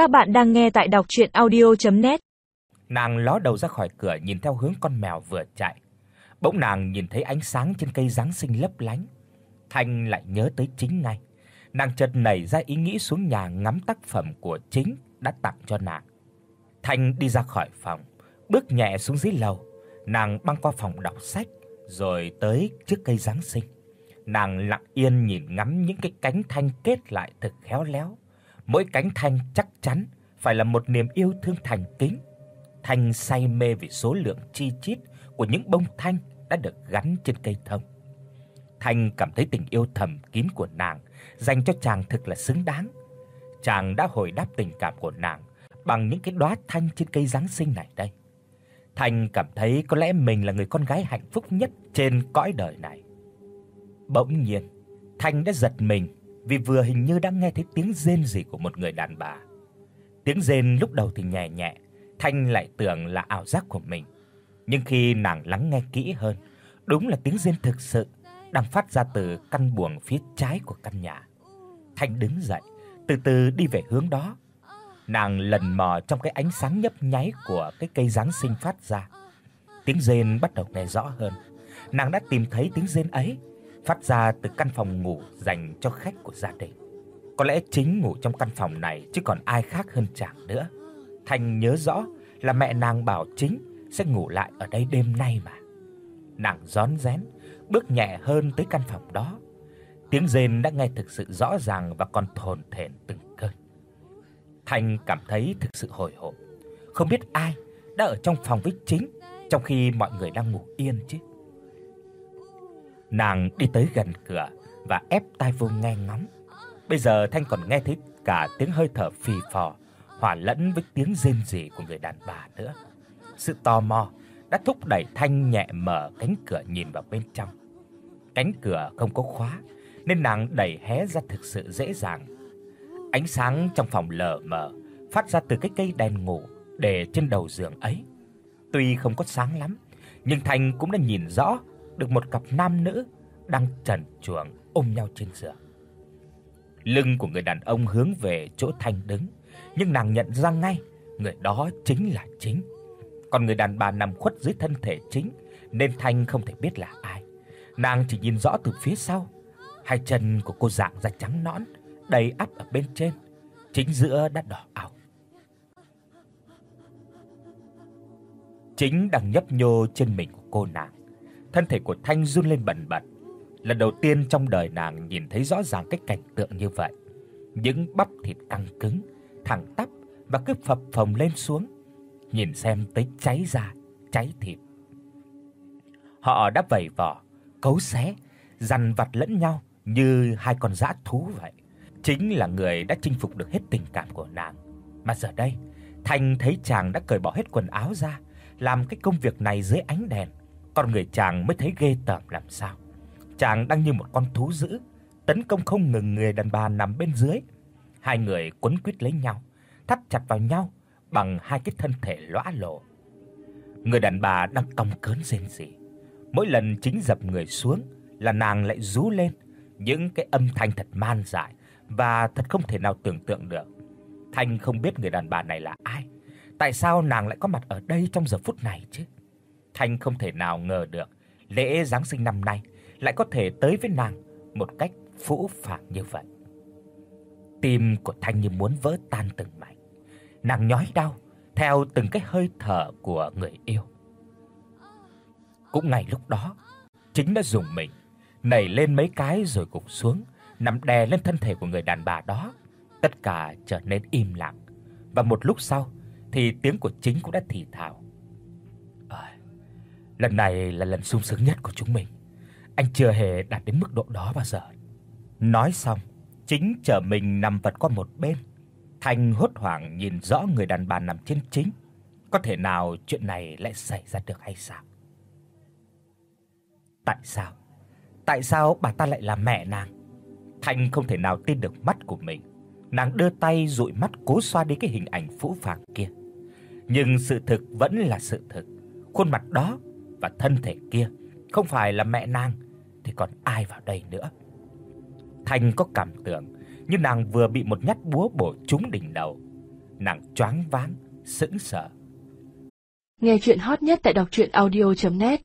Các bạn đang nghe tại đọc audio net Nàng ló đầu ra khỏi cửa nhìn theo hướng con mèo vừa chạy. Bỗng nàng nhìn thấy ánh sáng trên cây giáng sinh lấp lánh. Thanh lại nhớ tới chính ngay. Nàng chợt nảy ra ý nghĩ xuống nhà ngắm tác phẩm của chính đã tặng cho nàng. Thanh đi ra khỏi phòng, bước nhẹ xuống dưới lầu. Nàng băng qua phòng đọc sách rồi tới trước cây giáng sinh. Nàng lặng yên nhìn ngắm những cái cánh thanh kết lại thật khéo léo. Mỗi cánh thanh chắc chắn phải là một niềm yêu thương thành kính. Thanh say mê vì số lượng chi chít của những bông thanh đã được gắn trên cây thông. Thanh cảm thấy tình yêu thầm kín của nàng dành cho chàng thực là xứng đáng. Chàng đã hồi đáp tình cảm của nàng bằng những cái đóa thanh trên cây giáng sinh này đây. Thanh cảm thấy có lẽ mình là người con gái hạnh phúc nhất trên cõi đời này. Bỗng nhiên, Thanh đã giật mình vì vừa hình như đã nghe thấy tiếng rên rỉ của một người đàn bà. Tiếng rên lúc đầu thì nhẹ nhẹ, Thanh lại tưởng là ảo giác của mình. Nhưng khi nàng lắng nghe kỹ hơn, đúng là tiếng rên thực sự đang phát ra từ căn buồng phía trái của căn nhà. Thanh đứng dậy, từ từ đi về hướng đó. Nàng lần mò trong cái ánh sáng nhấp nháy của cái cây giáng sinh phát ra. Tiếng rên bắt đầu nghe rõ hơn. Nàng đã tìm thấy tiếng rên ấy phát ra từ căn phòng ngủ dành cho khách của gia đình. Có lẽ chính ngủ trong căn phòng này chứ còn ai khác hơn chàng nữa. Thành nhớ rõ là mẹ nàng bảo chính sẽ ngủ lại ở đây đêm nay mà. Nàng rón rén bước nhẹ hơn tới căn phòng đó. Tiếng rên đã nghe thực sự rõ ràng và còn thồn thển từng cơn. Thành cảm thấy thực sự hồi hộp, không biết ai đã ở trong phòng với chính trong khi mọi người đang ngủ yên chứ. Nàng đi tới gần cửa và ép tai vô nghe ngóng. Bây giờ Thanh còn nghe thấy cả tiếng hơi thở phì phò hòa lẫn với tiếng rên rỉ của người đàn bà nữa. Sự tò mò đã thúc đẩy Thanh nhẹ mở cánh cửa nhìn vào bên trong. Cánh cửa không có khóa nên nàng đẩy hé ra thực sự dễ dàng. Ánh sáng trong phòng lờ mờ phát ra từ cái cây đèn ngủ để trên đầu giường ấy. Tuy không có sáng lắm, nhưng Thanh cũng đã nhìn rõ được một cặp nam nữ đang trần truồng ôm nhau trên giường. Lưng của người đàn ông hướng về chỗ Thanh đứng, nhưng nàng nhận ra ngay người đó chính là chính. Còn người đàn bà nằm khuất dưới thân thể chính nên Thanh không thể biết là ai. Nàng chỉ nhìn rõ từ phía sau, hai chân của cô dạng ra trắng nõn, đầy ắp ở bên trên, chính giữa đã đỏ ảo. Chính đang nhấp nhô trên mình của cô nàng thân thể của Thanh run lên bần bật. Lần đầu tiên trong đời nàng nhìn thấy rõ ràng cái cảnh tượng như vậy. Những bắp thịt căng cứng, thẳng tắp và cứ phập phồng lên xuống, nhìn xem tới cháy da, cháy thịt. Họ đã vẩy vỏ, cấu xé, dằn vặt lẫn nhau như hai con dã thú vậy. Chính là người đã chinh phục được hết tình cảm của nàng. Mà giờ đây, Thanh thấy chàng đã cởi bỏ hết quần áo ra, làm cái công việc này dưới ánh đèn con người chàng mới thấy ghê tởm làm sao. Chàng đang như một con thú dữ, tấn công không ngừng người đàn bà nằm bên dưới. Hai người quấn quýt lấy nhau, thắt chặt vào nhau bằng hai cái thân thể lõa lồ. Người đàn bà đang cong cớn rên rỉ. Mỗi lần chính dập người xuống là nàng lại rú lên những cái âm thanh thật man dại và thật không thể nào tưởng tượng được. Thanh không biết người đàn bà này là ai, tại sao nàng lại có mặt ở đây trong giờ phút này chứ? Thanh không thể nào ngờ được lễ giáng sinh năm nay lại có thể tới với nàng một cách phũ phàng như vậy. Tim của Thanh như muốn vỡ tan từng mảnh. Nàng nhói đau theo từng cái hơi thở của người yêu. Cũng ngay lúc đó, chính đã dùng mình nảy lên mấy cái rồi gục xuống, nằm đè lên thân thể của người đàn bà đó. Tất cả trở nên im lặng và một lúc sau thì tiếng của chính cũng đã thì thào. Lần này là lần sung sướng nhất của chúng mình. Anh chưa hề đạt đến mức độ đó bao giờ. Nói xong, chính trở mình nằm vật qua một bên. Thành hốt hoảng nhìn rõ người đàn bà nằm trên chính. Có thể nào chuyện này lại xảy ra được hay sao? Tại sao? Tại sao bà ta lại là mẹ nàng? Thành không thể nào tin được mắt của mình. Nàng đưa tay dụi mắt cố xoa đi cái hình ảnh phũ phàng kia. Nhưng sự thực vẫn là sự thực. Khuôn mặt đó và thân thể kia không phải là mẹ nàng thì còn ai vào đây nữa. Thành có cảm tưởng như nàng vừa bị một nhát búa bổ trúng đỉnh đầu. nàng choáng váng, sững sờ. Nghe truyện hot nhất tại doctruyenaudio.net